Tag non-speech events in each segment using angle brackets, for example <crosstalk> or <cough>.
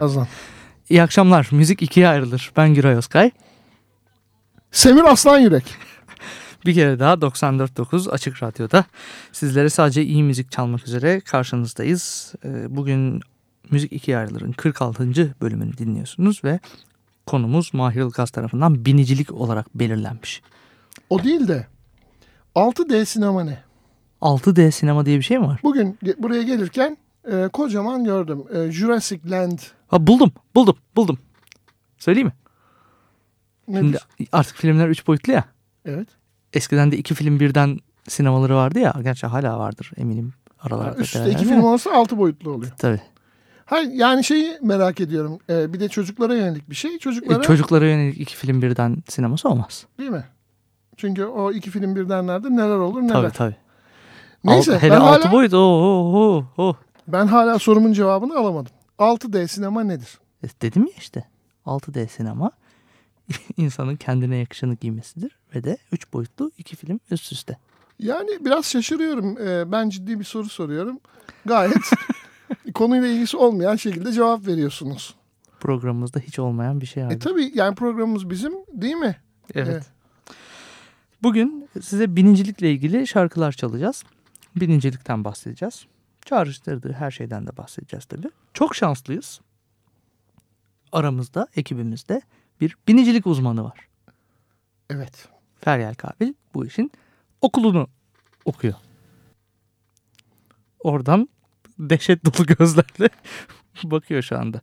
Yazdan. İyi akşamlar. Müzik ikiye ayrılır. Ben Güray Özkay. Semir Aslan Yürek. <laughs> Bir kere daha 94.9 Açık Radyo'da sizlere sadece iyi müzik çalmak üzere karşınızdayız. Ee, Bugün Müzik ikiye ayrılırın 46. bölümünü dinliyorsunuz ve konumuz Mahir Ilgaz tarafından binicilik olarak belirlenmiş. O değil de 6D sinema ne? 6D sinema diye bir şey mi var? Bugün buraya gelirken e, kocaman gördüm. E, Jurassic Land. Ha, buldum, buldum, buldum. Söyleyeyim mi? Nedir? Şimdi artık filmler 3 boyutlu ya. Evet. Eskiden de iki film birden sinemaları vardı ya. Gerçi hala vardır eminim aralarda. Üst üste beraber iki film olsa altı boyutlu oluyor. Tabii. Hayır yani şeyi merak ediyorum. E, bir de çocuklara yönelik bir şey. Çocuklara E, Çocuklara yönelik iki film birden sineması olmaz. değil mi? Çünkü o iki film birdenlerde neler olur neler. Tabii tabii. Neyse Al- hele ben, altı hala, boyut. Oh, oh, oh, oh. ben hala sorumun cevabını alamadım. 6D sinema nedir? E, Dedim ya işte. 6D sinema <laughs> insanın kendine yakışanı giymesidir ve de 3 boyutlu iki film üst üste. Yani biraz şaşırıyorum. E, ben ciddi bir soru soruyorum. Gayet <laughs> konuyla ilgisi olmayan şekilde cevap veriyorsunuz. Programımızda hiç olmayan bir şey abi. E tabii yani programımız bizim değil mi? evet. evet. Bugün size binicilikle ilgili şarkılar çalacağız. Binicilikten bahsedeceğiz. Çağrıştırdığı her şeyden de bahsedeceğiz tabii. Çok şanslıyız. Aramızda, ekibimizde bir binicilik uzmanı var. Evet. Feryal Kabil bu işin okulunu okuyor. Oradan dehşet dolu gözlerle <laughs> bakıyor şu anda.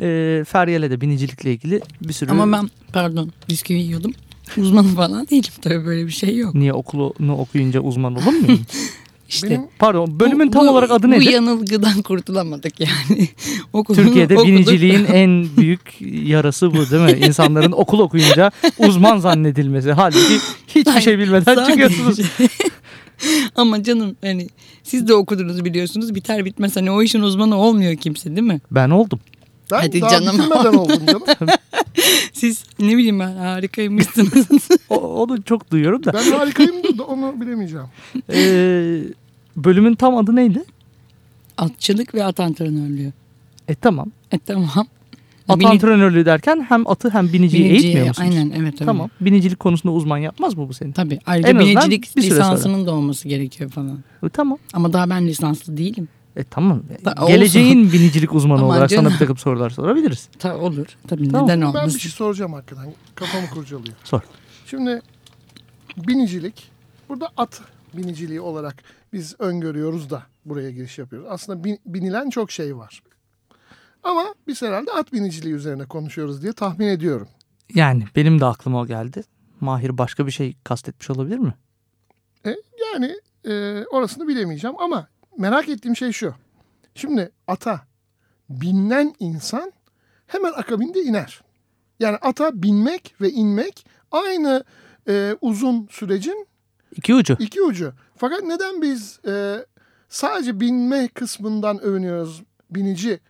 Ee, Feryal'e de binicilikle ilgili bir sürü... Ama ben pardon bisküvi yiyordum. Uzmanı falan değilim tabii böyle bir şey yok. Niye okulunu okuyunca uzman olur muyum? <laughs> İşte Benim Pardon bölümün bu- tam bu- olarak adı Bu nedir? yanılgıdan <laughs> kurtulamadık yani. <laughs> Okulunu Türkiye'de okuduk. biniciliğin <laughs> en büyük yarası bu değil mi? İnsanların okul okuyunca uzman zannedilmesi. Halbuki hiçbir şey bilmeden Sadece- çıkıyorsunuz. Ama canım hani siz de okudunuz biliyorsunuz biter bitmez hani o işin uzmanı olmuyor kimse değil mi? Ben oldum. ben Hadi daha canım. bitirmeden oldum canım. Siz ne bileyim ben harikaymışsınız. O, onu çok duyuyorum da. Ben harikayım da onu bilemeyeceğim. Ee, bölümün tam adı neydi? Atçılık ve at antrenörlüğü. E tamam. E tamam. At Bini- antrenörlüğü derken hem atı hem biniciyi biniciye- eğitmiyor musunuz? Aynen evet tabii. Tamam. Binicilik konusunda uzman yapmaz mı bu seni? Tabii. Ayrıca En binicilik sonra. lisansının da olması gerekiyor falan. E, tamam. Ama daha ben lisanslı değilim. E tamam. Ta- Geleceğin binicilik uzmanı Aman olarak sana canım. bir takım sorular sorabiliriz. Ta olur. Tabii Tamam. neden Ben olmasın. bir şey soracağım hakikaten. Kafamı kurcalıyor. Sor. Şimdi binicilik. Burada at biniciliği olarak biz öngörüyoruz da buraya giriş yapıyoruz. Aslında bin- binilen çok şey var. Ama biz herhalde at biniciliği üzerine konuşuyoruz diye tahmin ediyorum. Yani benim de aklıma o geldi. Mahir başka bir şey kastetmiş olabilir mi? Yani e, orasını bilemeyeceğim ama merak ettiğim şey şu. Şimdi ata binilen insan hemen akabinde iner. Yani ata binmek ve inmek aynı e, uzun sürecin İki ucu. iki ucu. Fakat neden biz e, sadece binme kısmından övünüyoruz binici?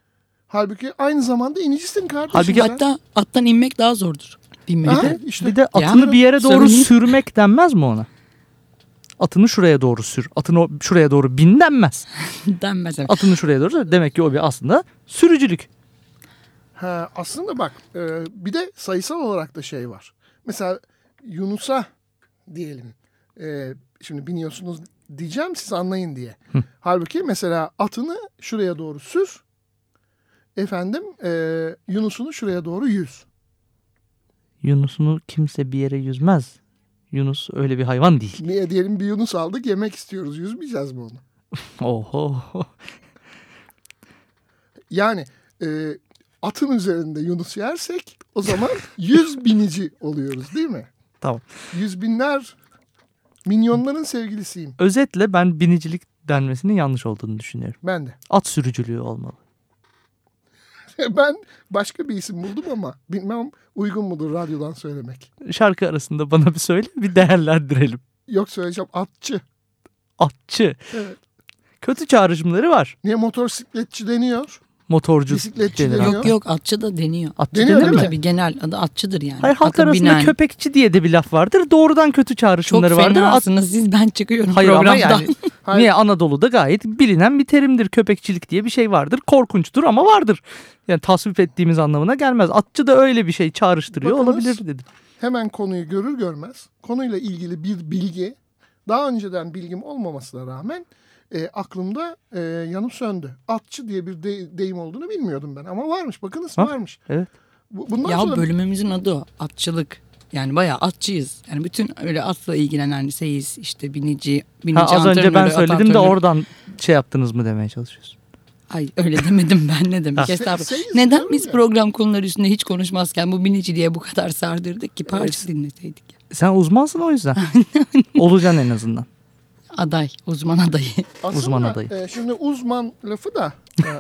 Halbuki aynı zamanda inicisin kardeşim. Halbuki sen. Hatta attan inmek daha zordur. Binmek. De. işte. Bir de atını Yani bir yere doğru sorun- sürmek denmez mi ona? Atını şuraya doğru sür. Atını şuraya doğru bin denmez. <laughs> Denmez. evet. Atını şuraya doğru sür. Demek ki o bir aslında sürücülük. Ha, aslında bak e, bir de sayısal olarak da şey var. Mesela Yunus'a diyelim. E, şimdi biniyorsunuz diyeceğim siz anlayın diye. Halbuki mesela atını şuraya doğru sür. Efendim e, Yunus'unu şuraya doğru yüz. Yunus'unu kimse bir yere yüzmez. Yunus öyle bir hayvan değil. Niye diyelim bir Yunus aldık yemek istiyoruz. Yüzmeyeceğiz mi onu? <laughs> Oho. Yani e, atın üzerinde Yunus yersek o zaman yüz binici oluyoruz değil mi? Tamam. Yüz binler minyonların sevgilisiyim. Özetle ben binicilik denmesinin yanlış olduğunu düşünüyorum. Ben de. At sürücülüğü olmalı. <laughs> ben başka bir isim buldum ama bilmem uygun mudur radyodan söylemek. Şarkı arasında bana bir söyle bir değerlendirelim. Yok söyleyeceğim atçı. Atçı. Evet. Kötü çağrışımları var. Niye motosikletçi deniyor? Motorcu. Bisikletçi denir. deniyor. Yok yok atçı da deniyor. Atçı Deniyor denir değil mi? Tabii genel adı atçıdır yani. Hayır halk Ata arasında binen. köpekçi diye de bir laf vardır. Doğrudan kötü Çok çağrışımları vardır. At- fenasınız siz ben çıkıyorum Hayır ama programdan. yani <laughs> Hayır. niye Anadolu'da gayet bilinen bir terimdir. Köpekçilik diye bir şey vardır. Korkunçtur ama vardır. Yani tasvip ettiğimiz anlamına gelmez. Atçı da öyle bir şey çağrıştırıyor Bakınız. olabilir dedim. Hemen konuyu görür görmez konuyla ilgili bir bilgi daha önceden bilgim olmamasına rağmen e, aklımda e, yanıp söndü. Atçı diye bir de- deyim olduğunu bilmiyordum ben ama varmış bakınız Ha, varmış. evet. Bu- Bundan Ya sonra bölümümüzün adı o. Atçılık. Yani bayağı atçıyız. Yani bütün öyle atla ilgilenen seyis, işte binici, binici Ha, az önce ben antrenörü, söyledim de oradan şey yaptınız mı demeye çalışıyorsun. Ay öyle demedim ben ne demek estağfurullah. Neden biz ya. program konuları üstünde hiç konuşmazken bu biniciliğe bu kadar sardırdık ki parça Evet. dinleseydik. Sen uzmansın o yüzden. <laughs> Olacaksın en azından. Aday, uzman adayı. aslında, uzman adayı. e, şimdi uzman lafı da e,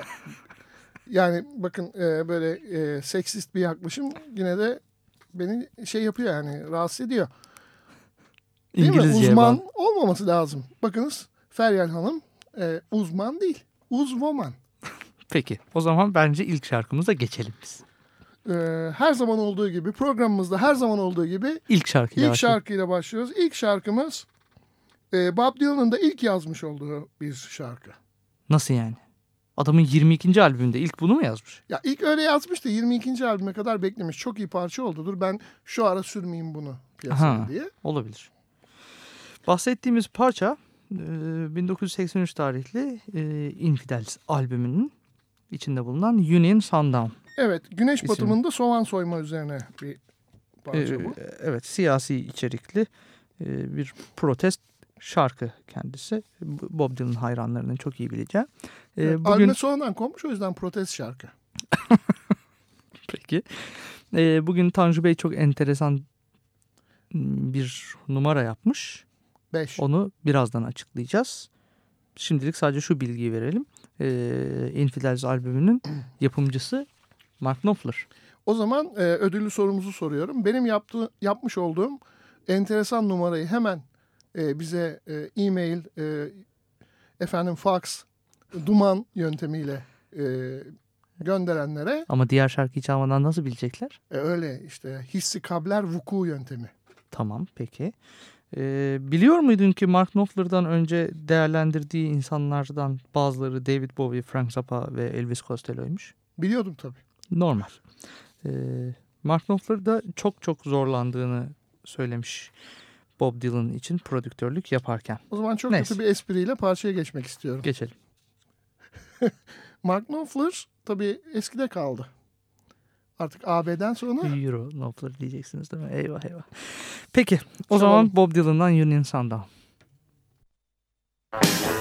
yani bakın e, böyle e, seksist bir yaklaşım yine de beni şey yapıyor yani rahatsız ediyor. Değil mi? İngilizceye Uzman bağlı. olmaması lazım. Bakınız Feryal Hanım e, uzman değil. Uzvoman. Peki o zaman bence ilk şarkımıza geçelim biz. E, her zaman olduğu gibi programımızda her zaman olduğu gibi İlk şarkıyla ilk başlayalım. şarkıyla başlıyoruz. İlk şarkımız e, Bob Dylan'ın da ilk yazmış olduğu bir şarkı. Nasıl yani? Adamın 22. albümünde ilk bunu mu yazmış? Ya ilk öyle yazmış da 22. albüme kadar beklemiş. Çok iyi parça oldu. Dur ben şu ara sürmeyeyim bunu piyasaya diye. Olabilir. Bahsettiğimiz parça e, 1983 tarihli e, Infidels albümünün içinde bulunan Union Sundown. Evet güneş İsim. batımında soğan soyma üzerine bir parça E, bu. evet siyasi içerikli e, bir protest şarkı kendisi. Bob Dylan hayranlarının çok iyi bileceği. E, Evet, bugün Albüme sonradan konmuş o yüzden protest şarkı. <laughs> Peki. Ee, bugün Tanju Bey çok enteresan bir numara yapmış. 5. Onu birazdan açıklayacağız. Şimdilik sadece şu bilgiyi verelim. Ee, Infidels albümünün <clears throat> yapımcısı Mark Knopfler. O zaman e, ödüllü sorumuzu soruyorum. Benim yaptığı, yapmış olduğum enteresan numarayı hemen e, bize e, e-mail, e, efendim fax, duman yöntemiyle e, gönderenlere Ama diğer şarkıyı çalmadan nasıl bilecekler? e, öyle işte hissi kabler vuku yöntemi. Tamam peki. Ee, biliyor muydun ki Mark Knopfler'dan önce değerlendirdiği insanlardan bazıları David Bowie, Frank Zappa ve Elvis Costello'ymuş? Biliyordum tabii. normal. Ee, Mark Knopfler da çok çok zorlandığını söylemiş Bob Dylan için prodüktörlük yaparken. O zaman çok Neyse. kötü bir espriyle parçaya geçmek istiyorum. Geçelim. <laughs> Mark Knopfler tabii eskide kaldı. Artık AB'den sonra Euro Knopfler diyeceksiniz değil mi? Eyvah eyvah. Peki o Tamam. zaman Bob Dylan'dan Union Sundown. Well,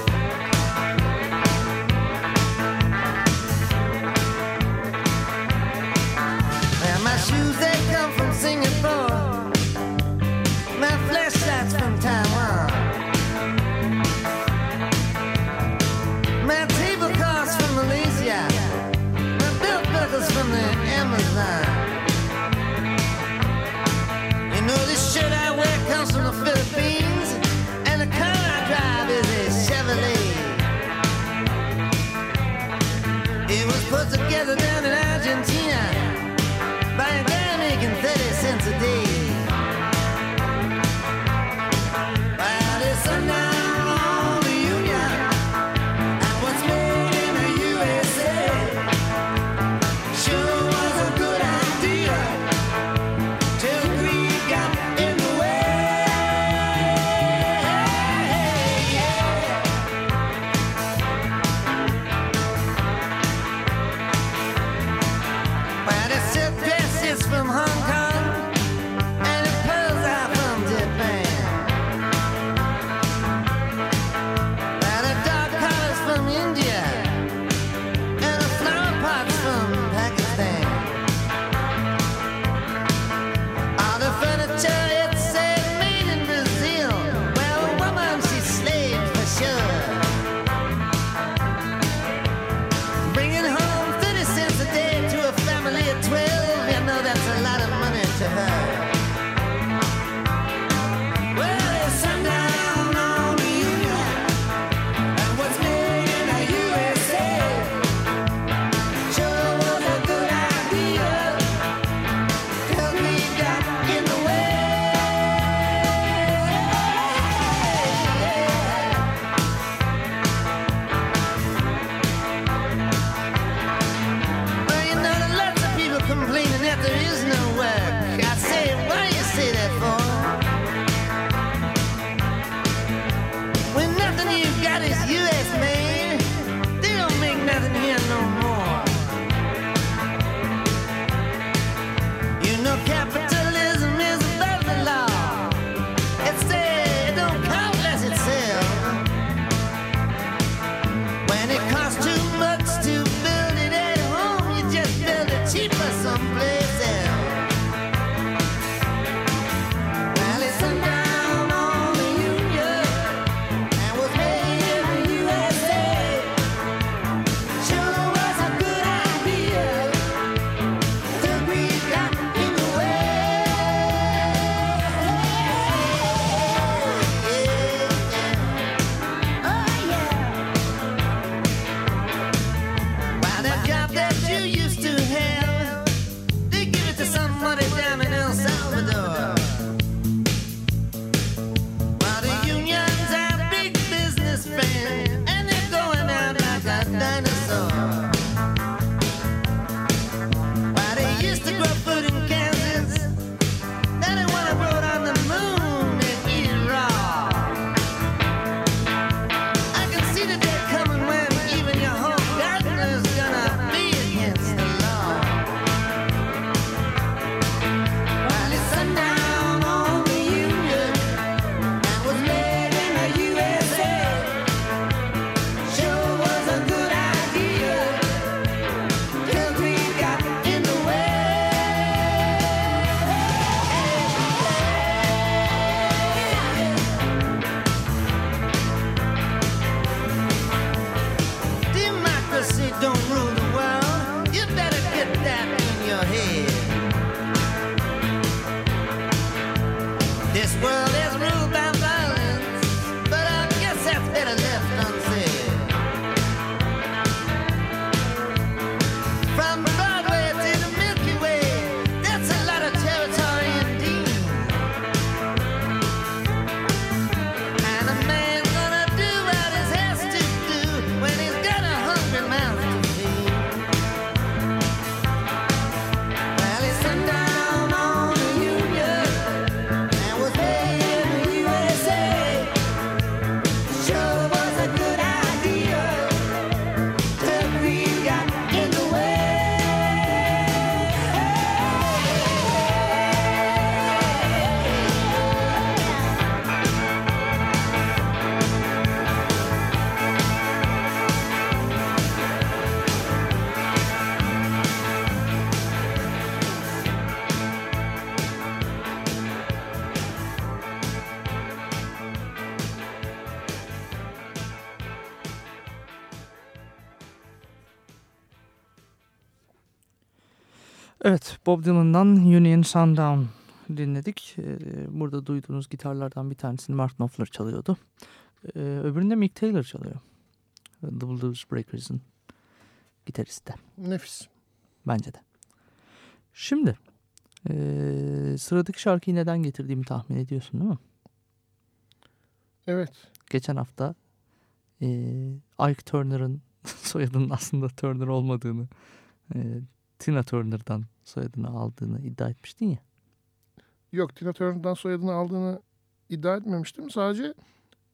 Bob Dylan'dan Union Sundown dinledik. Ee, Burada duyduğunuz gitarlardan bir tanesini Mark Knopfler çalıyordu. Ee, Öbüründe Mick Taylor çalıyor. The Blues Breakers'ın gitaristi. Nefis. Bence de. Şimdi ee, sıradaki şarkıyı neden getirdiğimi tahmin ediyorsun değil mi? Evet. Geçen hafta Ike Turner'ın <laughs> soyadının aslında Turner olmadığını Tina Turner'dan soyadını aldığını iddia etmiştin ya. Yok Tina Turner'dan soyadını aldığını iddia etmemiştim. Sadece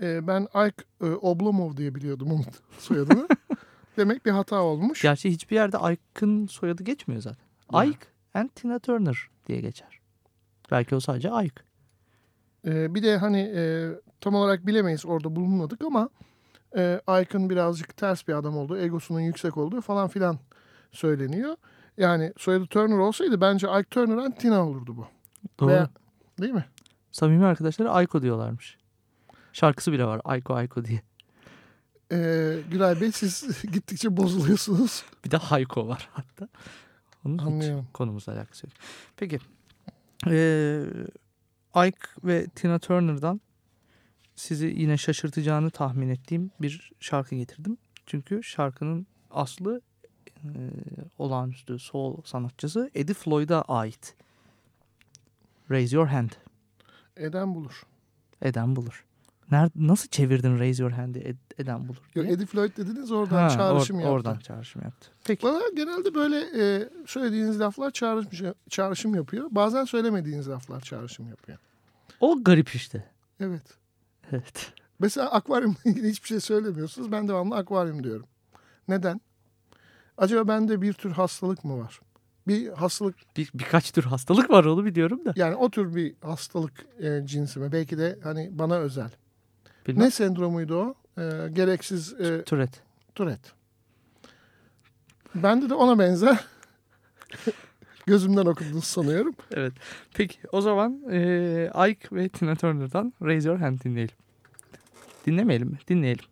e, ben Ike e, Oblomov diye biliyordum onun <laughs> soyadını. Demek bir hata olmuş. Gerçi hiçbir yerde Ike'ın soyadı geçmiyor zaten. Ya. Ike and Tina Turner diye geçer. Belki o sadece Ike. E, bir de hani e, tam olarak bilemeyiz orada bulunmadık ama e, Ike'ın birazcık ters bir adam olduğu, egosunun yüksek olduğu falan filan söyleniyor. Yani soyadı Turner olsaydı bence Ike Turner and Tina olurdu bu. Doğru. Veya- değil mi? Samimi arkadaşları Ayko diyorlarmış. Şarkısı bile var. Ayko Ayko diye. E, Gülay Bey siz <laughs> gittikçe bozuluyorsunuz. Bir de Hayko var hatta. Onun hiç Anlıyorum. konumuzla alakası yok. Peki. Ee, Ike ve Tina Turner'dan sizi yine şaşırtacağını tahmin ettiğim bir şarkı getirdim. Çünkü şarkının aslı e, olağanüstü soul sanatçısı Eddie Floyd'a ait. Raise Your Hand. Eden bulur. Eden bulur. Nerede, nasıl çevirdin Raise Your Hand'i Ed- Eden bulur? Yok, diye? Eddie Floyd dediniz oradan Ha, çağrışım or- yaptı. Oradan çağrışım yaptı. Peki. Bana genelde böyle e, söylediğiniz laflar çağrışım, çağrışım yapıyor. Bazen söylemediğiniz laflar çağrışım yapıyor. O garip işte. Evet. Evet. Mesela akvaryumla ilgili hiçbir şey söylemiyorsunuz. Ben devamlı akvaryum diyorum. Neden? Acaba bende bir tür hastalık mı var? Bir hastalık Bir, birkaç tür hastalık var onu biliyorum da. yani o tür bir hastalık e, cinsi mi? Belki de hani bana özel. Bilmem. Ne sendromuydu o? E, gereksiz e, Türet. Tourette. Bende de ona benzer. <laughs> Gözümden okudunuz sanıyorum. Evet. Peki o zaman e, Ike ve Tina Turner'dan Raise Your Hand dinleyelim. Dinlemeyelim mi? Dinleyelim.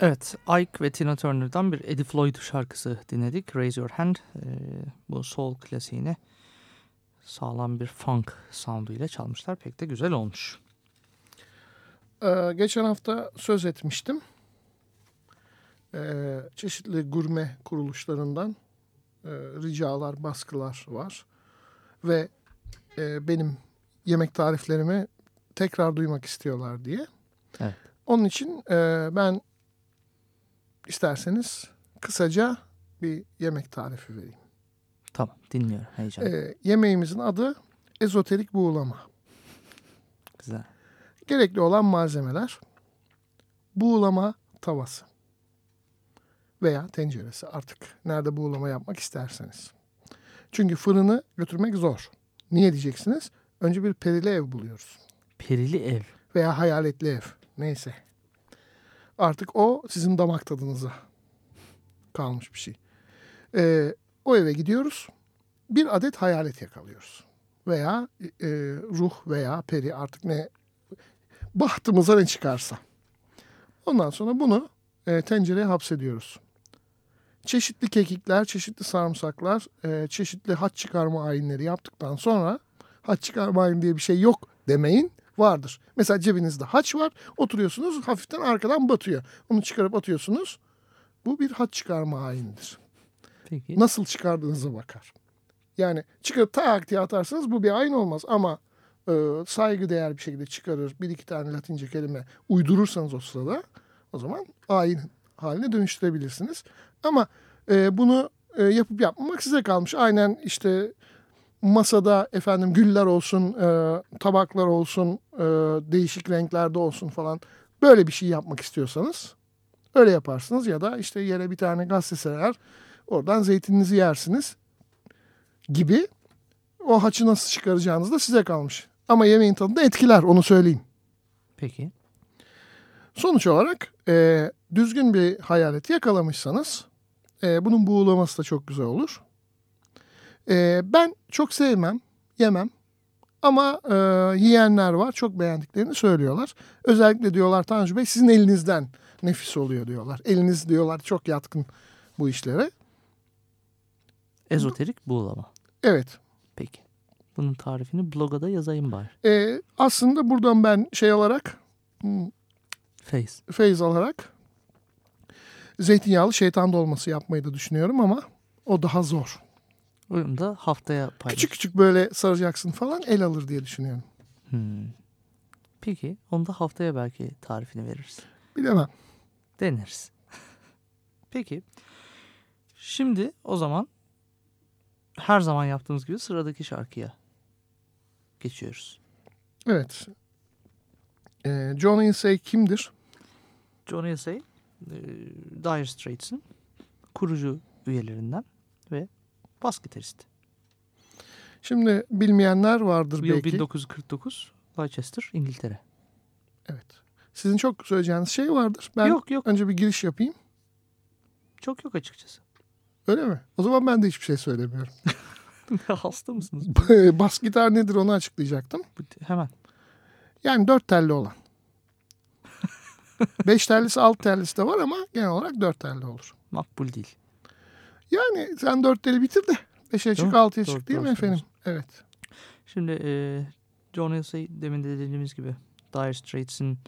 Evet, Ike ve Tina Turner'dan bir Eddie Floyd şarkısı dinledik. Raise Your Hand. Ee, bu soul klasiğini sağlam bir funk soundu ile çalmışlar. Pek de güzel olmuş. Ee, geçen hafta söz etmiştim. Ee, çeşitli gurme kuruluşlarından e, ricalar, baskılar var. Ve e, benim yemek tariflerimi tekrar duymak istiyorlar diye. Evet. Onun için e, ben isterseniz kısaca bir yemek tarifi vereyim. Tamam, dinliyorum heyecan. Ee, yemeğimizin adı ezoterik buğulama. Güzel. Gerekli olan malzemeler buğulama tavası veya tenceresi artık nerede buğulama yapmak isterseniz. Çünkü fırını götürmek zor. Niye diyeceksiniz? Önce bir perili ev buluyoruz Perili ev. veya hayaletli ev neyse. Artık o sizin damak tadınıza kalmış bir şey. Ee, o eve gidiyoruz. Bir adet hayalet yakalıyoruz. Veya e, ruh veya peri artık ne bahtımıza ne çıkarsa. Ondan sonra bunu e, tencereye hapsediyoruz. Çeşitli kekikler, çeşitli sarımsaklar, e, çeşitli haç çıkarma ayinleri yaptıktan sonra haç çıkarma ayini diye bir şey yok demeyin vardır. Mesela cebinizde haç var oturuyorsunuz hafiften arkadan batıyor. Onu çıkarıp atıyorsunuz. Bu bir haç çıkarma ayinidir. Peki. Nasıl çıkardığınıza bakar. Yani çıkarıp tak diye atarsanız bu bir ayin olmaz ama e, saygıdeğer bir şekilde çıkarır bir iki tane latince kelime uydurursanız o sırada o zaman ayin haline dönüştürebilirsiniz. Ama e, bunu e, yapıp yapmamak size kalmış. Aynen işte masada efendim güller olsun, e, tabaklar olsun, e, değişik renklerde olsun falan böyle bir şey yapmak istiyorsanız öyle yaparsınız ya da işte yere bir tane gazete serer oradan zeytininizi yersiniz gibi o haçı nasıl çıkaracağınız da size kalmış. Ama yemeğin tadını etkiler onu söyleyeyim. Peki. Sonuç olarak e, düzgün bir hayalet yakalamışsanız e, bunun buğulaması da çok güzel olur. E, ben çok sevmem, yemem. Ama e, yiyenler var çok beğendiklerini söylüyorlar. Özellikle diyorlar Tanju Bey sizin elinizden nefis oluyor diyorlar. Eliniz diyorlar çok yatkın bu işlere. Ezoterik buğulama. Evet Peki. Bunun tarifini bloga da yazayım bari. e, aslında buradan ben şey olarak hmm, Face. feyz alarak zeytinyağlı şeytan dolması yapmayı da düşünüyorum ama o daha zor. Onu da haftaya paylaş. Küçük küçük böyle saracaksın falan el alır diye düşünüyorum. Hmm. Peki. Onu da haftaya belki tarifini veririz. Bilemem. Deneriz. <laughs> Peki. Şimdi o zaman her zaman yaptığımız gibi sıradaki şarkıya geçiyoruz. Evet. Ee, John Insay kimdir? Johnny Essay, e, Dire Straits'in kurucu üyelerinden bas gitaristi. Şimdi bilmeyenler vardır yıl belki. 1949 Leicester, İngiltere. Evet. Sizin çok söyleyeceğiniz şey vardır. Ben Yok yok önce bir giriş yapayım. çok yok açıkçası. Öyle mi? O zaman ben de hiçbir şey söylemiyorum. <laughs> Hasta mısınız? <laughs> Bas gitar nedir onu açıklayacaktım. Hemen. Yani dört telli olan. <laughs> Beş tellisi alt tellisi de var ama genel olarak dört telli olur. Makbul değil. Yani sen dört teli bitir de beşe çık altıya doğru, çık değil mi doğru efendim? Evet. Şimdi e, John Essay demin de dediğimiz gibi Dire Straits'in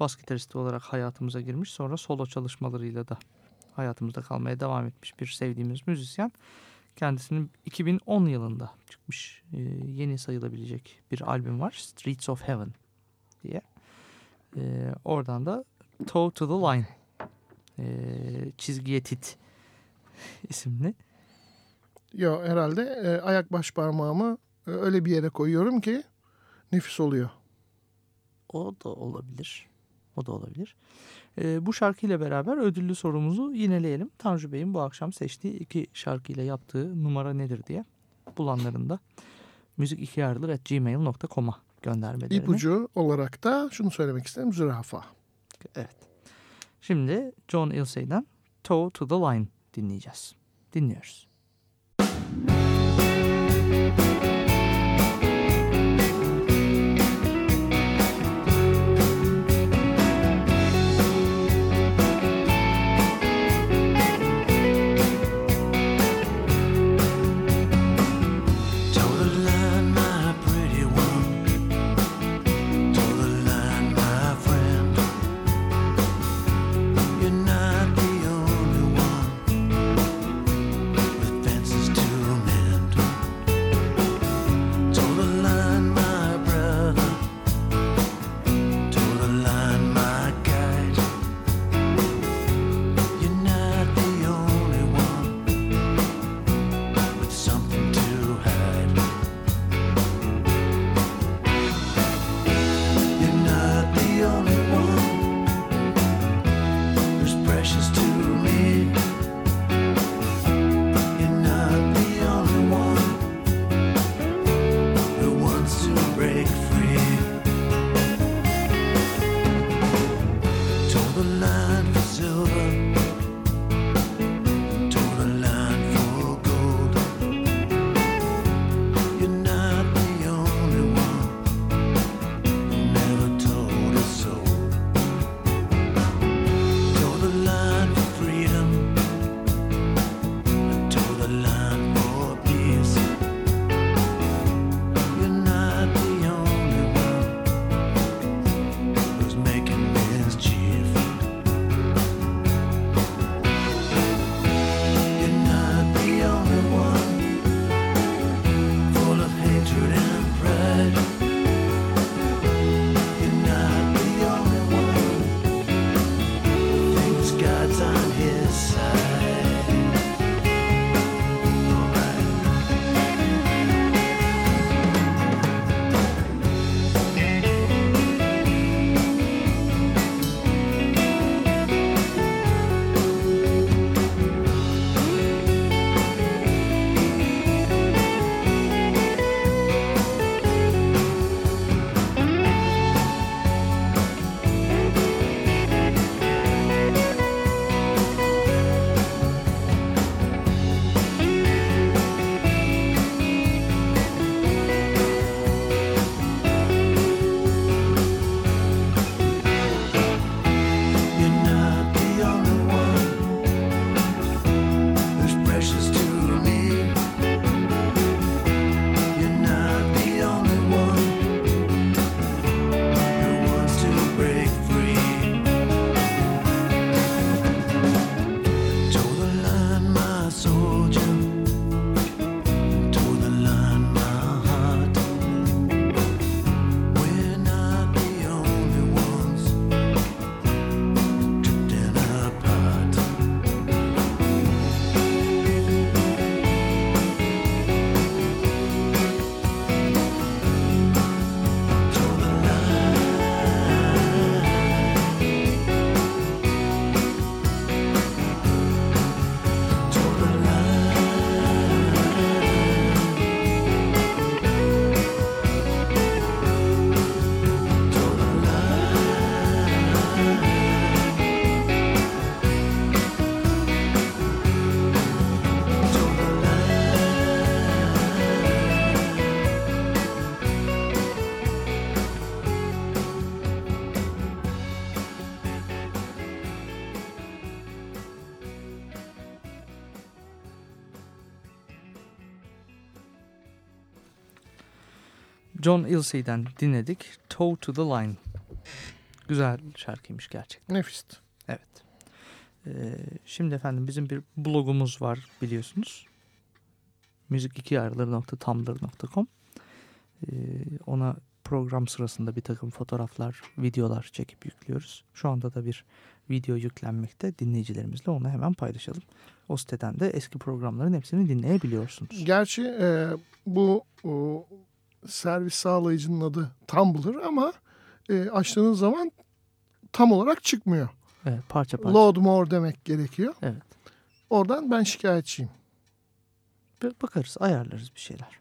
bas gitaristi olarak hayatımıza girmiş. Sonra solo çalışmalarıyla da hayatımızda kalmaya devam etmiş bir sevdiğimiz müzisyen. Kendisinin 2010 yılında çıkmış e, yeni sayılabilecek bir albüm var. Streets of Heaven diye. E, oradan da Toe to the Line e, çizgiye tit <laughs> isimli. Yo herhalde e, ayak baş parmağımı e, öyle bir yere koyuyorum ki nefis oluyor. O da olabilir. O da olabilir. Ee, bu şarkıyla beraber ödüllü sorumuzu yineleyelim. Tanju Bey'in bu akşam seçtiği iki şarkıyla yaptığı numara nedir diye bulanların da müzik iki at gmail.com'a göndermelerini. İpucu olarak da şunu söylemek isterim zürafa. Evet. Şimdi John Ilsey'den Toe to the Line dinleyeceğiz. Dinliyoruz. John Ilsey'den dinledik. Toe to the Line. Güzel şarkıymış gerçekten. Nefisti. Evet. Ee, şimdi efendim bizim bir blogumuz var biliyorsunuz. müzik2ayarları.tumblr.com ee, Ona program sırasında bir takım fotoğraflar, videolar çekip yüklüyoruz. Şu anda da bir video yüklenmekte. Dinleyicilerimizle onu hemen paylaşalım. O siteden de eski programların hepsini dinleyebiliyorsunuz. Gerçi e, bu o, servis sağlayıcının adı Tumblr ama e, açtığınız zaman tam olarak çıkmıyor. Evet, parça parça. Load more demek gerekiyor. Evet. Oradan ben şikayetçiyim. Bir bakarız, ayarlarız bir şeyler.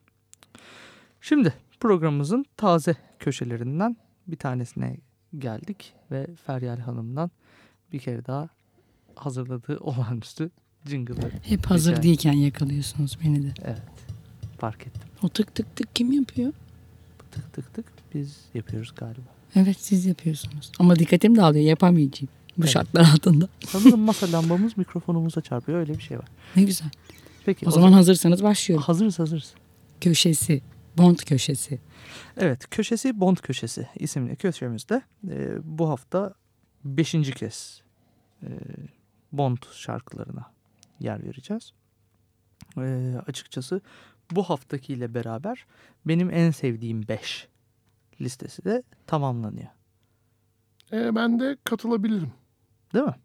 Şimdi programımızın taze köşelerinden bir tanesine geldik ve Feryal Hanım'dan bir kere daha hazırladığı olağanüstü jingle'ı Hep hazır değilken yakalıyorsunuz beni de. evet fark ettim. O tık tık tık kim yapıyor? Tık tık tık biz yapıyoruz galiba. Evet siz yapıyorsunuz. Ama dikkatim dağılıyor yapamayacağım. Bu Evet. şartlar altında. <laughs> Sanırım masa lambamız mikrofonumuza çarpıyor öyle bir şey var. Ne güzel. Peki O zaman hazırsanız başlıyorum. hazırız hazırız. Köşesi. Bond köşesi. Evet, Köşesi Bond Köşesi isimli köşemizde e, bu hafta beşinci kez e, Bond şarkılarına yer vereceğiz. E, açıkçası bu haftakiyle beraber benim en sevdiğim 5 listesi de tamamlanıyor. E, ben de katılabilirim. Değil mi?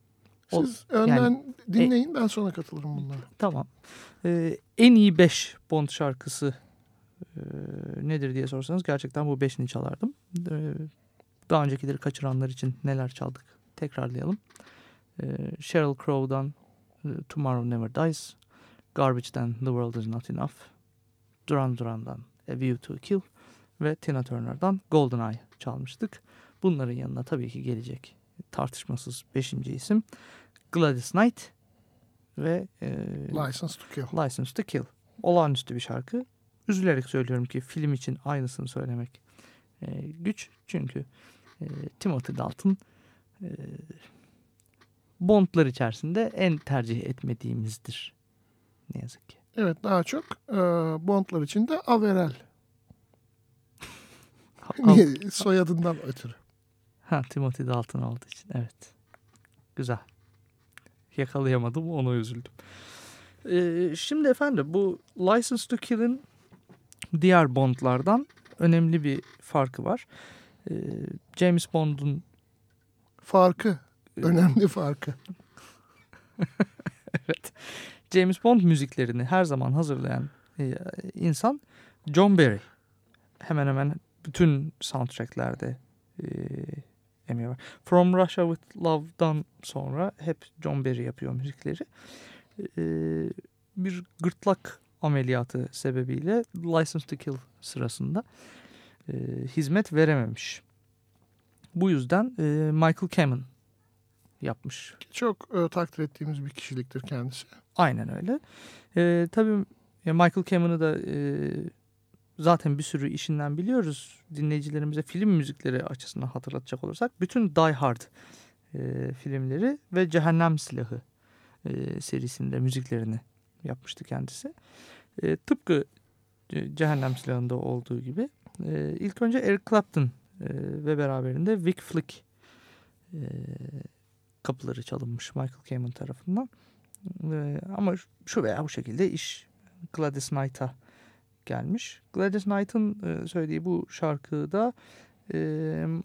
O- Siz önden yani- dinleyin ben sonra katılırım bunlara. Tamam. E, en iyi 5 Bond şarkısı e, nedir diye sorsanız gerçekten bu 5'ini çalardım. E, daha öncekileri kaçıranlar için neler çaldık tekrarlayalım. E, Sheryl Crow'dan e, Tomorrow Never Dies, Garbage'den The World Is Not Enough, Duran Duran'dan A View to Kill ve Tina Turner'dan GoldenEye çalmıştık. Bunların yanına tabii ki gelecek tartışmasız 5. isim Gladys Knight ve e, License to Kill. License to Kill. Olağanüstü bir şarkı. Üzülerek söylüyorum ki film için aynısını söylemek e, güç. Çünkü e, Timothy Dalton e, Bond'lar içerisinde en tercih etmediğimizdir. Ne yazık ki. Evet daha çok e, Bondlar için de Averell. Ha, <laughs> Niye? Soyadından ötürü. ha, Timothy Dalton olduğu için. Evet. Güzel. Yakalayamadım ona üzüldüm. E, şimdi efendim bu License to Kill'in diğer Bond'lardan önemli bir farkı var. E, James Bond'un Farkı. Önemli farkı. <laughs> evet. James Bond müziklerini her zaman hazırlayan e, insan John Barry. Hemen hemen bütün soundtracklerde e, emeği var. From Russia with Love'dan sonra hep John Barry yapıyor müzikleri. E, bir gırtlak ameliyatı sebebiyle License to Kill sırasında e, hizmet verememiş. Bu yüzden e, Michael Kamen yapmış Çok e, takdir ettiğimiz bir kişiliktir kendisi. Aynen öyle. Ee, tabii Michael Camen'ı da e, zaten bir sürü işinden biliyoruz. Dinleyicilerimize film müzikleri açısından hatırlatacak olursak bütün Die Hard e, filmleri ve Cehennem Silahı e, serisinde müziklerini yapmıştı kendisi. E, tıpkı Ce- Cehennem Silahı'nda olduğu gibi e, ilk önce Eric Clapton e, ve beraberinde Vic Flick e, kapıları çalınmış Michael Kamen tarafından. Ee, ama şu veya bu şekilde iş Gladys Knight'a gelmiş. Gladys Knight'ın e, söylediği bu şarkıda e,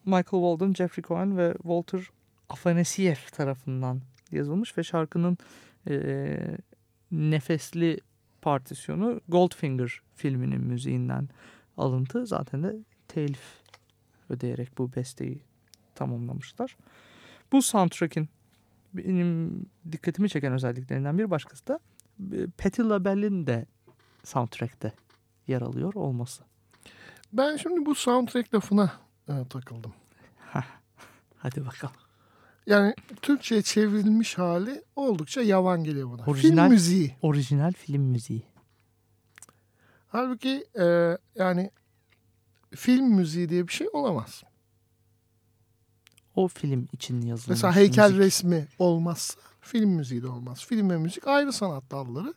Michael Walden, Jeffrey Cohen ve Walter Afanasiev tarafından yazılmış ve şarkının e, nefesli partisyonu Goldfinger filminin müziğinden alıntı. Zaten de telif ödeyerek bu besteyi tamamlamışlar. Bu soundtrack'in benim dikkatimi çeken özelliklerinden bir başkası da e, Patti LaBelle'in de soundtrack'te yer alıyor olması. Ben şimdi bu soundtrack lafına e, takıldım. Hadi bakalım. Yani Türkçe'ye çevrilmiş hali oldukça yavan geliyor bana. Orijinal- Film müziği. Orijinal film müziği. Halbuki e, yani film müziği diye bir şey olamaz o film için yazılmış. Mesela heykel müzik. resmi olmazsa film müziği de olmaz. Film ve müzik ayrı sanat dalları.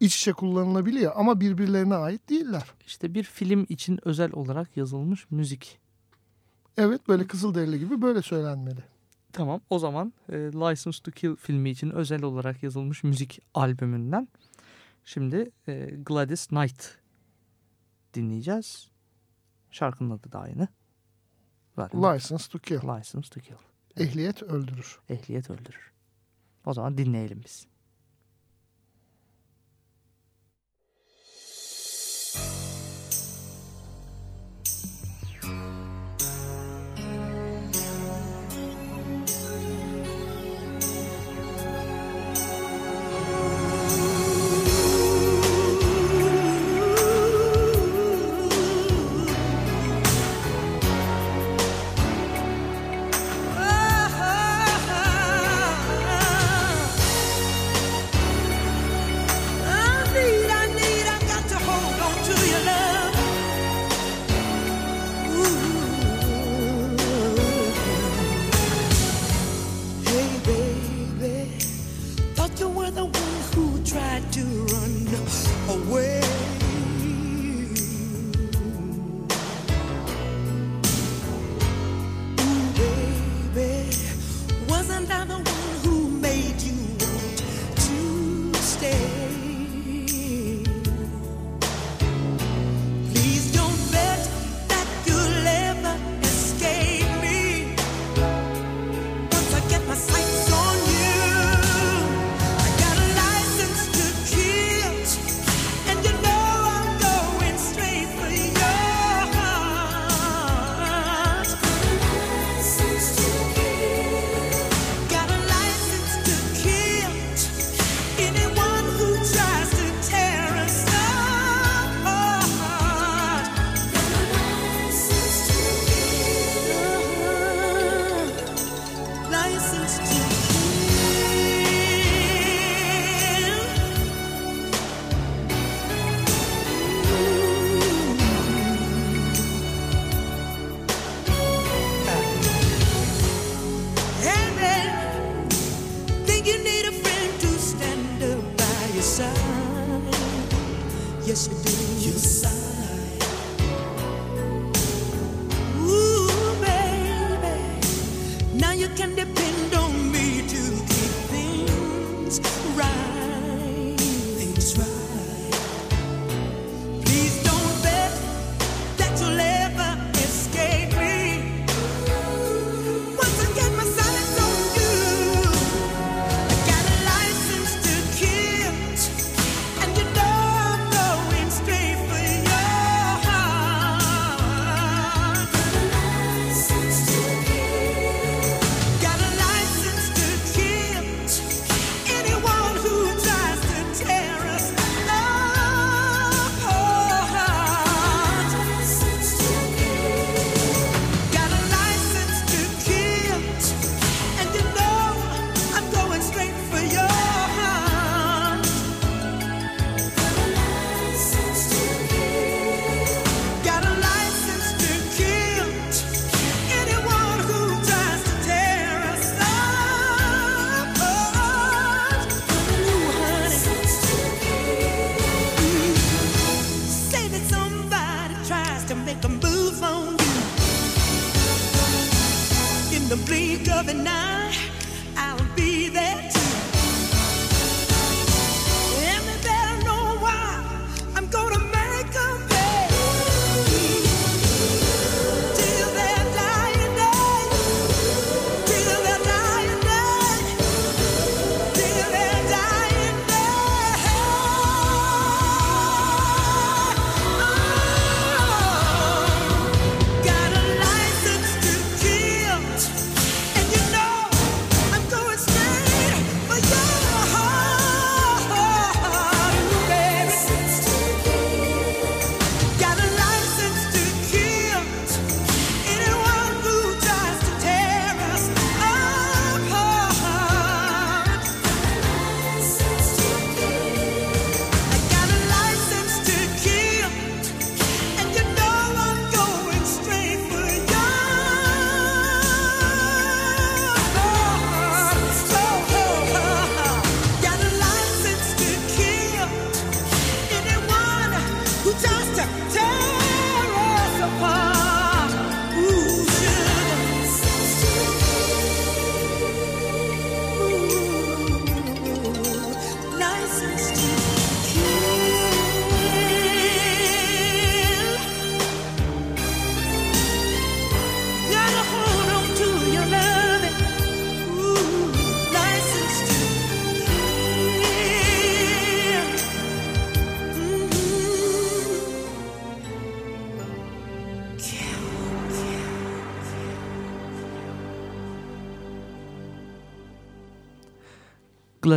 İç içe kullanılabiliyor ama birbirlerine ait değiller. İşte bir film için özel olarak yazılmış müzik. Evet böyle Kızılderili gibi böyle söylenmeli. Tamam o zaman e, License to Kill filmi için özel olarak yazılmış müzik albümünden şimdi e, Gladys Knight dinleyeceğiz. Şarkının adı da aynı. Zaten License to kill. License to kill. Ehliyet öldürür. Ehliyet öldürür. O zaman dinleyelim biz.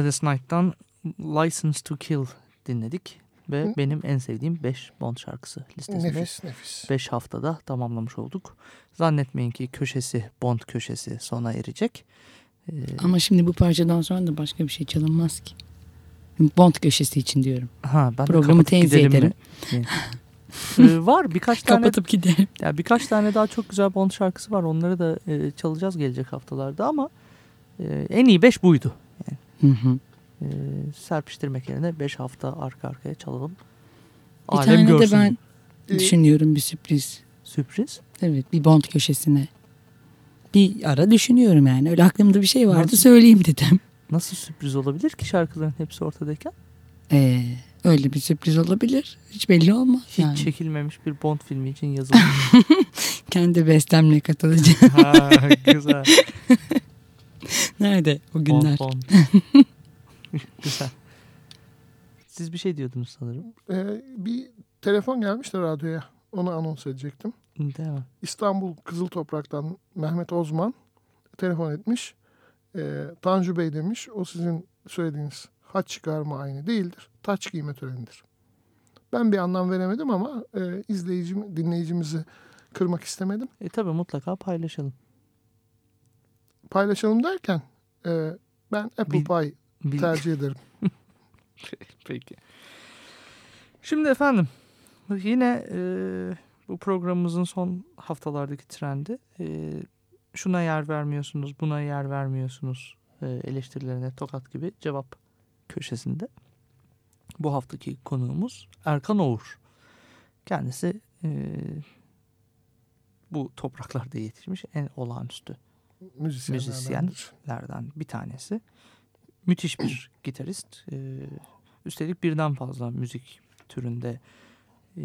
Knight'tan License to Kill dinledik. Ve Hı. benim en sevdiğim 5 Bond şarkısı listesinde. Nefis nefis. 5 haftada tamamlamış olduk. Zannetmeyin ki köşesi, Bond köşesi sona erecek. Ee, Ama şimdi bu parçadan sonra da başka bir şey çalınmaz ki. Bond köşesi için diyorum. ha, ben Programı tenzih ederim. Ee, <laughs> var birkaç tane Kapatıp gidelim. ya birkaç tane daha çok güzel Bond şarkısı var. Onları da e, çalacağız gelecek haftalarda ama e, en iyi 5 buydu. Hı hı. E, serpiştirmek yerine 5 hafta arka arkaya çalalım. Bir Alem tane de görsün. ben Ee, düşünüyorum bir sürpriz. Sürpriz. Evet bir Bond köşesine. Bir ara düşünüyorum yani. Öyle aklımda bir şey vardı Nasıl? söyleyeyim dedim. Nasıl sürpriz olabilir ki şarkıların hepsi ortadayken? Ee, öyle bir sürpriz olabilir. Hiç belli olmaz. Hiç yani. çekilmemiş bir Bond filmi için yazılmış. <laughs> Kendi bestemle katılacağım. <laughs> ha, güzel. <laughs> <laughs> Nerede o günler? Bond, Bond. <laughs> güzel. Siz bir şey diyordunuz sanırım. e, bir telefon gelmişti radyoya. Onu anons edecektim. Değil mi? İstanbul Kızıl Toprak'tan Mehmet Ozman telefon etmiş. E, Tanju Bey demiş o sizin söylediğiniz haç çıkarma aynı değildir. Taç giyme törenidir. Ben bir anlam veremedim ama e, izleyicim, dinleyicimizi kırmak istemedim. E tabi mutlaka paylaşalım. Paylaşalım derken e, ben Apple Bil- Pie Bil- tercih ederim. <laughs> Peki. Şimdi efendim yine e, bu programımızın son haftalardaki trendi e, şuna yer vermiyorsunuz, buna yer vermiyorsunuz e, eleştirilerine tokat gibi cevap köşesinde. Bu haftaki konuğumuz Erkan Oğur. Kendisi e, bu topraklarda yetişmiş en olağanüstü Müzisyenlerden. lerden bir tanesi. Müthiş bir <clears throat> gitarist. Ee, üstelik birden fazla müzik türünde e,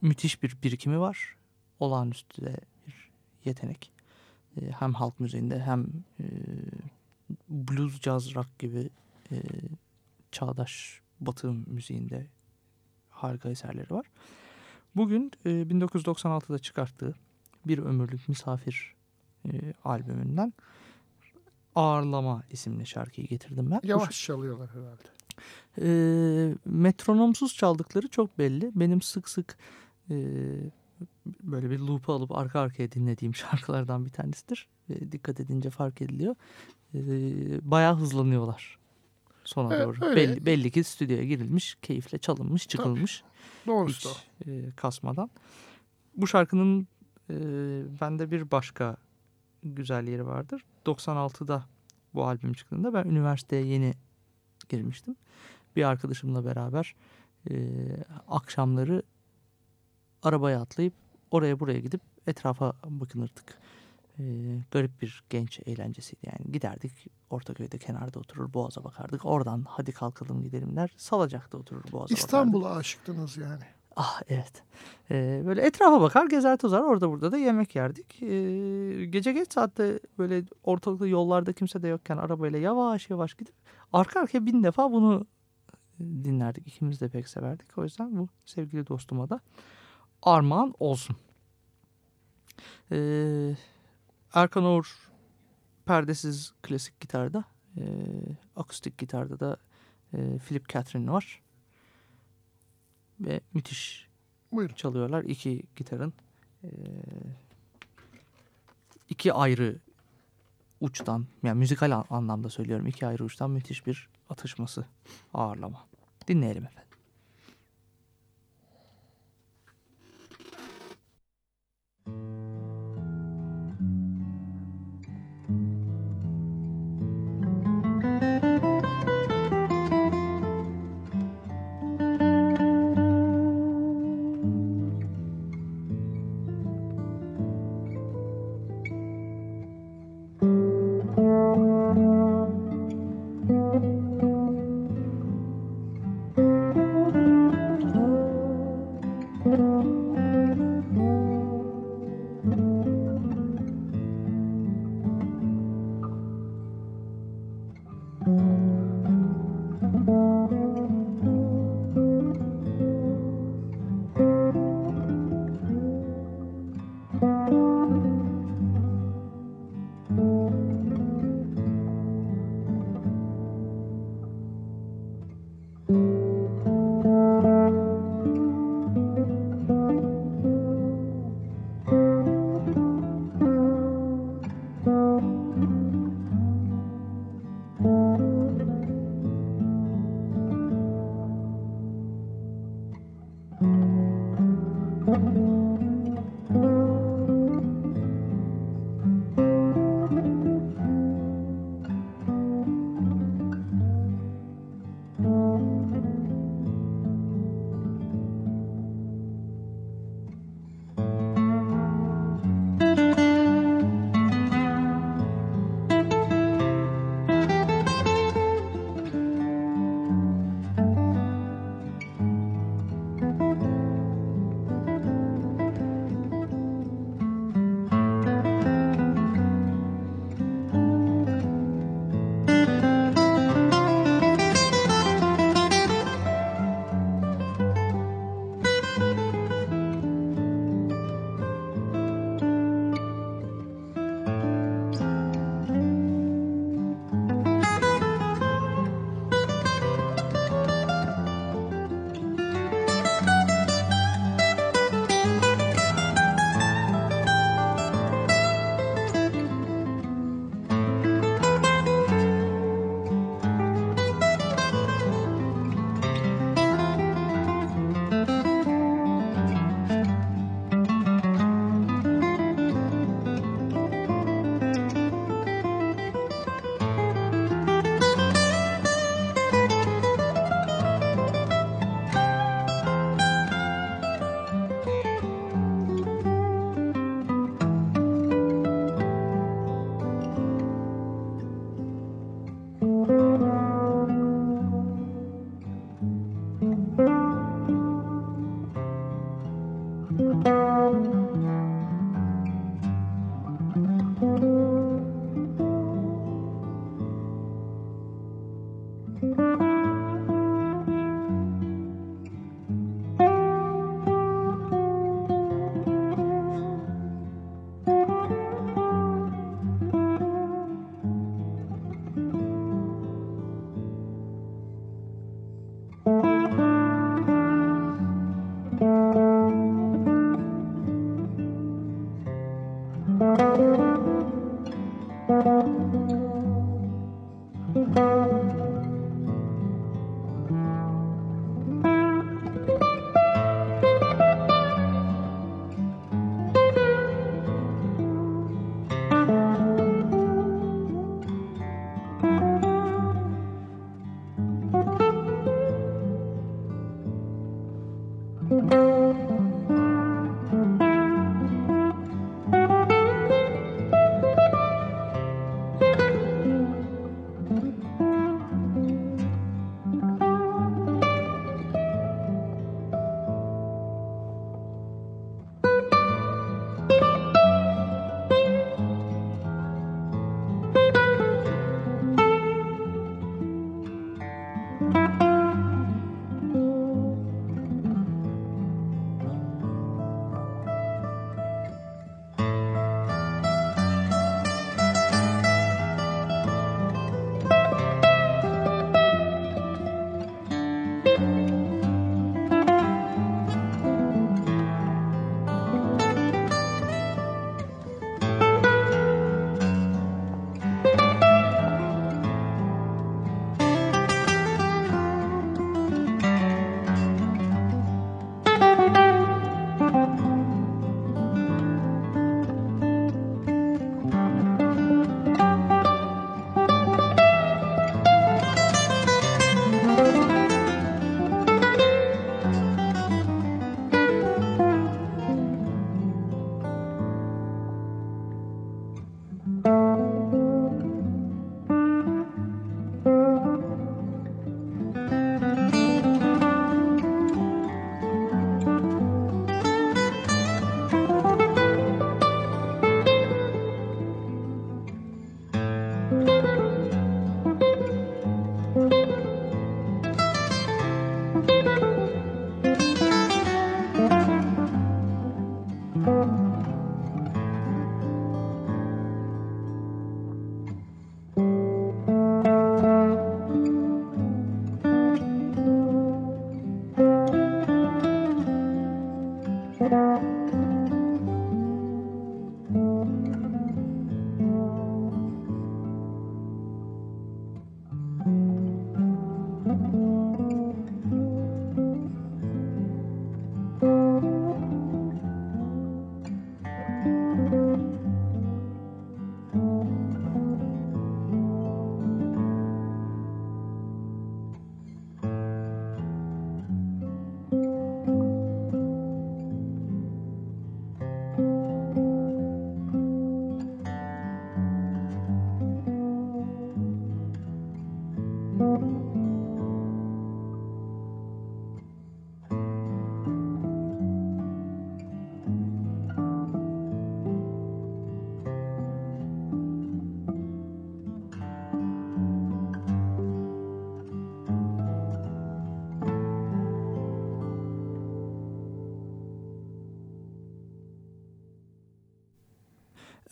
müthiş bir birikimi var. Olağanüstü de bir yetenek. E, hem halk müziğinde hem e, blues, jazz, rock gibi e, çağdaş batı müziğinde harika eserleri var. Bugün e, 1996'da çıkarttığı Bir Ömürlük Misafir e, albümünden Ağırlama isimli şarkıyı getirdim ben. Bu Yavaş çalıyorlar herhalde. e, metronomsuz çaldıkları çok belli. Benim sık sık e, böyle bir loop'u alıp arka arkaya dinlediğim <laughs> şarkılardan bir tanesidir. E, dikkat edince fark ediliyor. E, bayağı hızlanıyorlar sona Evet, doğru. öyle. Belli, belli ki stüdyoya girilmiş, keyifle çalınmış, çıkılmış Doğrusu hiç da. e, kasmadan. Bu şarkının e, bende bir başka güzel yeri vardır. 96'da bu albüm çıktığında ben üniversiteye yeni girmiştim. Bir arkadaşımla beraber e, akşamları arabaya atlayıp oraya buraya gidip etrafa bakınırdık. E, garip bir genç eğlencesiydi yani. Giderdik Ortaköy'de kenarda oturur boğaza bakardık. Oradan hadi kalkalım gidelim der. Salacak'ta oturur boğaza bakardık. İstanbul'a aşıktınız yani. Ah evet. Ee, böyle etrafa bakar gezer tozar orada burada da yemek yerdik. Ee, gece geç saatte böyle ortalıkta yollarda kimse de yokken arabayla yavaş yavaş gidip arka arkaya bin defa bunu dinlerdik. İkimiz de pek severdik. O yüzden bu sevgili dostuma da armağan olsun. Ee, Erkan Oğur perdesiz klasik gitarda, e, akustik gitarda da e, Philip Catherine var. Ve müthiş Buyurun. çalıyorlar. İki gitarın e, iki ayrı uçtan yani müzikal an- anlamda söylüyorum iki ayrı uçtan müthiş bir atışması ağırlama. Dinleyelim efendim.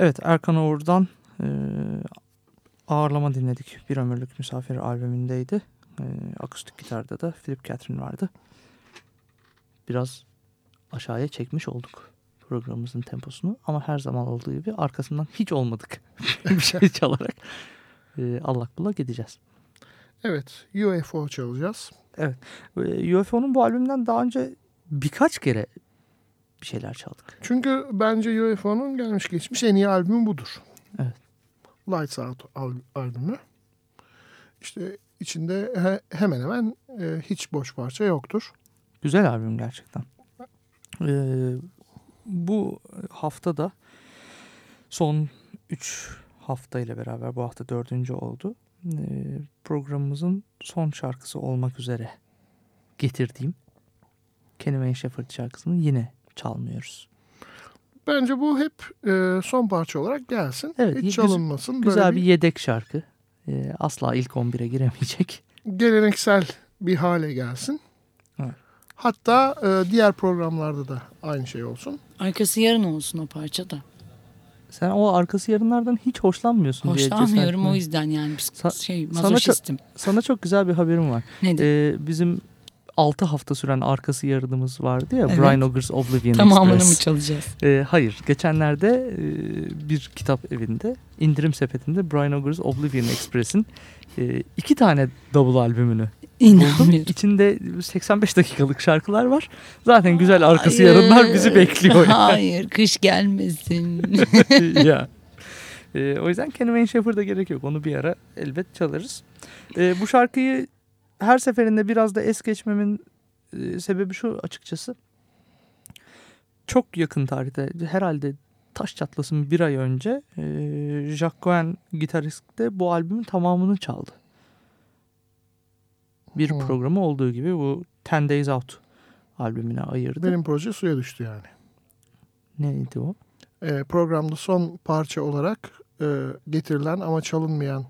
Evet Erkan Oğur'dan e, ağırlama dinledik. Bir Ömürlük Misafir albümündeydi. E, akustik gitarda da Philip Catherine vardı. Biraz aşağıya çekmiş olduk programımızın temposunu. Ama her zaman olduğu gibi arkasından hiç olmadık <laughs> bir şey çalarak e, allak bullak gideceğiz. Evet UFO çalacağız. E, UFO'nun bu albümden daha önce birkaç kere bir şeyler çaldık. Çünkü bence UFO'nun gelmiş geçmiş en iyi albümü budur. Evet. Lights Out al- albümü. İşte içinde he- hemen hemen e, hiç boş parça yoktur. Güzel albüm gerçekten. Ee, bu hafta da son 3 hafta ile beraber bu hafta dördüncü oldu. Ee, programımızın son şarkısı olmak üzere getirdiğim Kenny Wayne Shepherd şarkısını yine çalmıyoruz. Bence bu hep e, son parça olarak gelsin. Evet, Hiç güz- çalınmasın. Güzel Böyle bir yedek şarkı. Ee, asla ilk 11'e giremeyecek. geleneksel bir hale gelsin. Evet. Hatta e, diğer programlarda da aynı şey olsun. Arkası yarın olsun o parça da. Sen o arkası yarınlardan hiç hoşlanmıyorsun diye Hoşlanmıyorum cesaret- o yüzden yani bir Sa- şey sana mazoşistim. Sana çok güzel bir haberim var. Nedir? Ee, bizim 6 hafta süren arkası yarıdımız vardı ya. Evet. Brian Auger's Oblivion Tamamını mı Express. çalacağız? Ee, hayır. Geçenlerde e, bir kitap evinde indirim sepetinde Brian Auger's Oblivion Express'in e, iki tane double albümünü buldum. İçinde 85 dakikalık şarkılar var. Zaten güzel arkası yarınlar bizi bekliyor. yani. Hayır kış gelmesin. <laughs> ya. Ee, o yüzden Kenny Wayne Shepherd'a gerek yok. Onu bir ara elbet çalarız. Ee, bu şarkıyı her seferinde biraz da es geçmemin e, sebebi şu açıkçası. çok yakın tarihte herhalde taş çatlasın bir ay önce e, Jacques Cohen gitarist de bu albümün tamamını çaldı. Bir Hmm. programı olduğu gibi bu Ten Days Out albümüne ayırdı. Benim proje suya düştü yani. Neydi o? Ee, programda son parça olarak e, getirilen ama çalınmayan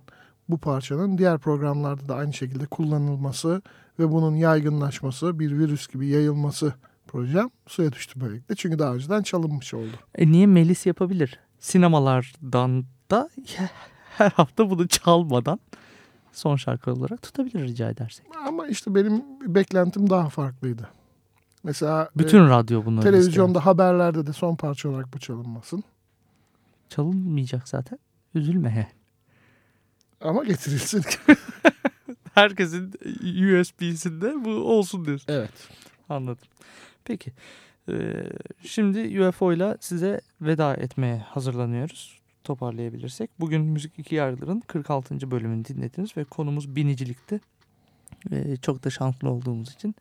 bu parçanın diğer programlarda da aynı şekilde kullanılması ve bunun yaygınlaşması, bir virüs gibi yayılması projem suya düştü böylelikle. Çünkü daha önceden çalınmış oldu. E niye Melis yapabilir? Sinemalardan da her hafta bunu çalmadan son şarkı olarak tutabilir rica edersek. Ama işte benim beklentim daha farklıydı. Mesela e, Bütün radyo bunları istiyor. televizyonda haberlerde de son parça olarak bu çalınmasın. Çalınmayacak zaten. Üzülme he. Ama getirilsin. <laughs> Herkesin USB'sinde bu olsun diyorsun. evet. Anladım. Peki. Ee, şimdi UFO ile size veda etmeye hazırlanıyoruz. Toparlayabilirsek. Bugün Müzik İki Yargıların 46. bölümünü dinlediniz ve konumuz binicilikti. Ee, çok da şanslı olduğumuz için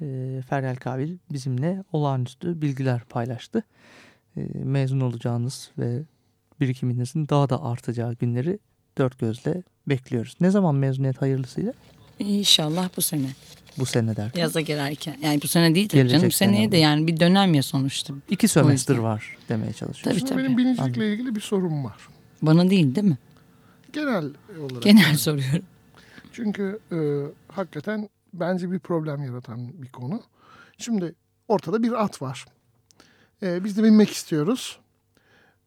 e, Feryal Kabil bizimle olağanüstü bilgiler paylaştı. Ee, mezun olacağınız ve birikiminizin daha da artacağı günleri dört gözle bekliyoruz. Ne zaman mezuniyet hayırlısıyla? İnşallah bu sene. Bu sene derken. Yaza girerken. Yani bu sene değil tabii Gelecek canım. sene Seneye de yani bir dönem ya sonuçta. İki sömestr var demeye çalışıyoruz. Tabii Şimdi tabii. benim binicilikle Anladım. ilgili bir sorum var. Bana değil değil mi? Genel olarak. Genel soruyorum. Çünkü e, hakikaten bence bir problem yaratan bir konu. Şimdi ortada bir at var. E, biz de binmek istiyoruz.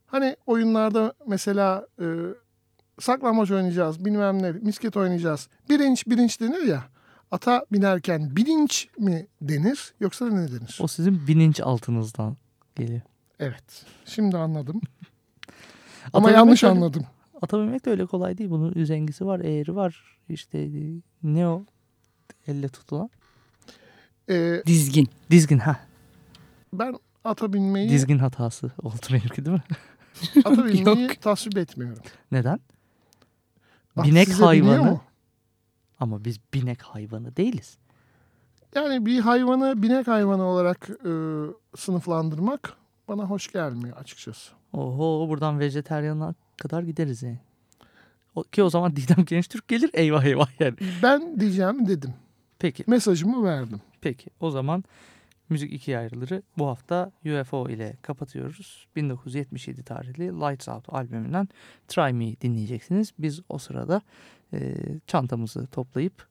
Hani oyunlarda mesela e, saklambaç oynayacağız, bilmem ne, misket oynayacağız. Birinç, birinç denir ya. Ata binerken bilinç mi denir yoksa ne denir? O sizin bilinç altınızdan geliyor. Evet. Şimdi anladım. Ata <laughs> Ama binmek yanlış öyle- anladım. Ata binmek de öyle kolay değil. Bunun üzengisi var, eğri var. İşte e, ne o? Elle tutulan. E, Dizgin. Dizgin ha. ben ata binmeyi, Dizgin hatası oldu benimki değil mi? ata <laughs> binmeyi Yok. tasvip etmiyorum. Neden? At Binek hayvanı. Ama biz binek hayvanı değiliz. Yani bir hayvanı binek hayvanı olarak e, sınıflandırmak bana hoş gelmiyor açıkçası. Oho buradan vejetaryana kadar gideriz yani. O, ki o zaman Didem Gençtürk gelir eyvah eyvah yani. Ben diyeceğimi dedim. Peki Mesajımı verdim. Peki o zaman Müzik ikiye ayrılırı bu hafta UFO ile kapatıyoruz. 1977 tarihli Lights Out albümünden Try Me dinleyeceksiniz. Biz o sırada e, çantamızı toplayıp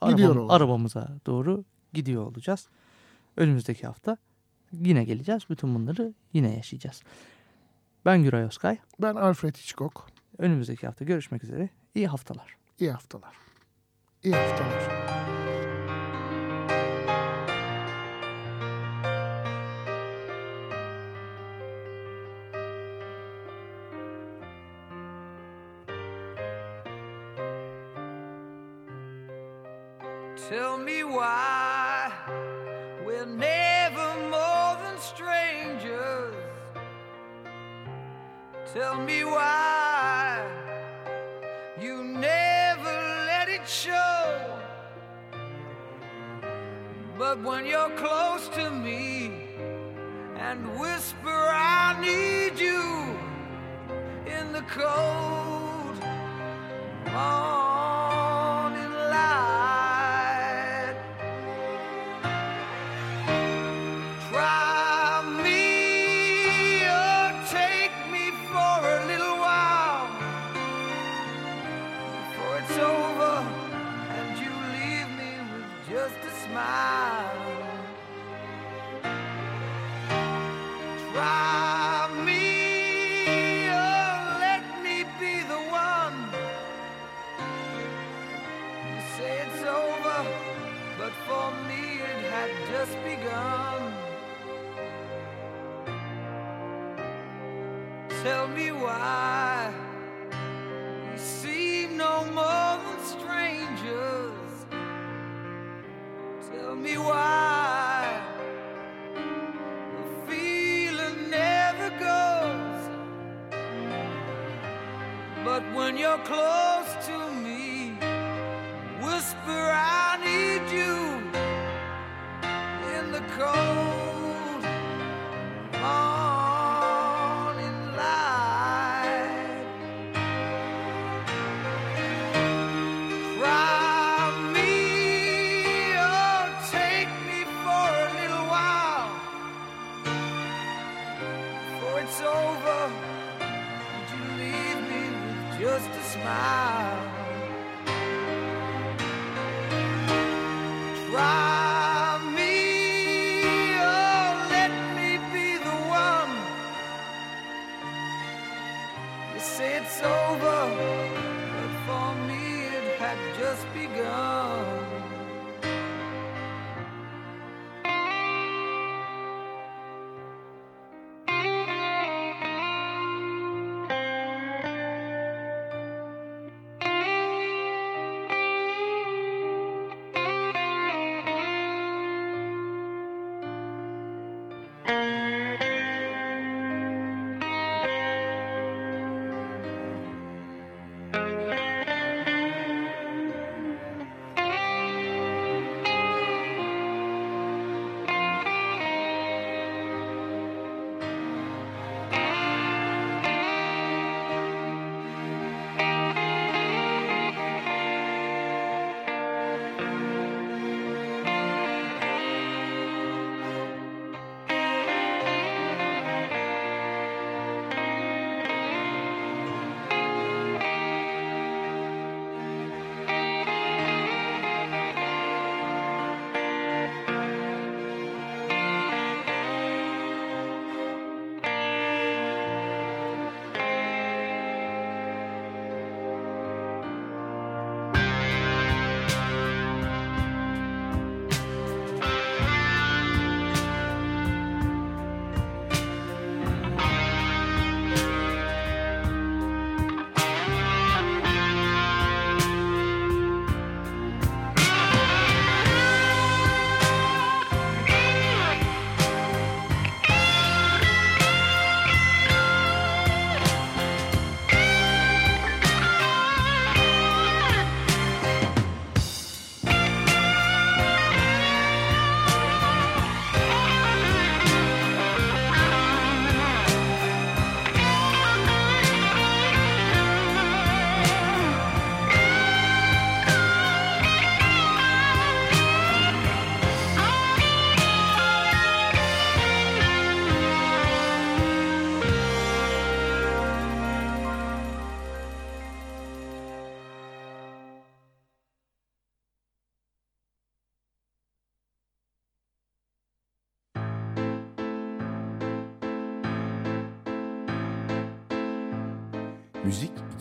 arabam- arabamıza doğru gidiyor olacağız. Önümüzdeki hafta yine geleceğiz. Bütün bunları yine yaşayacağız. Ben Güray Özkay. Ben Alfred Hitchcock. Önümüzdeki hafta görüşmek üzere. İyi haftalar. İyi haftalar. İyi haftalar. You're close to me, whisper, I need you in the cold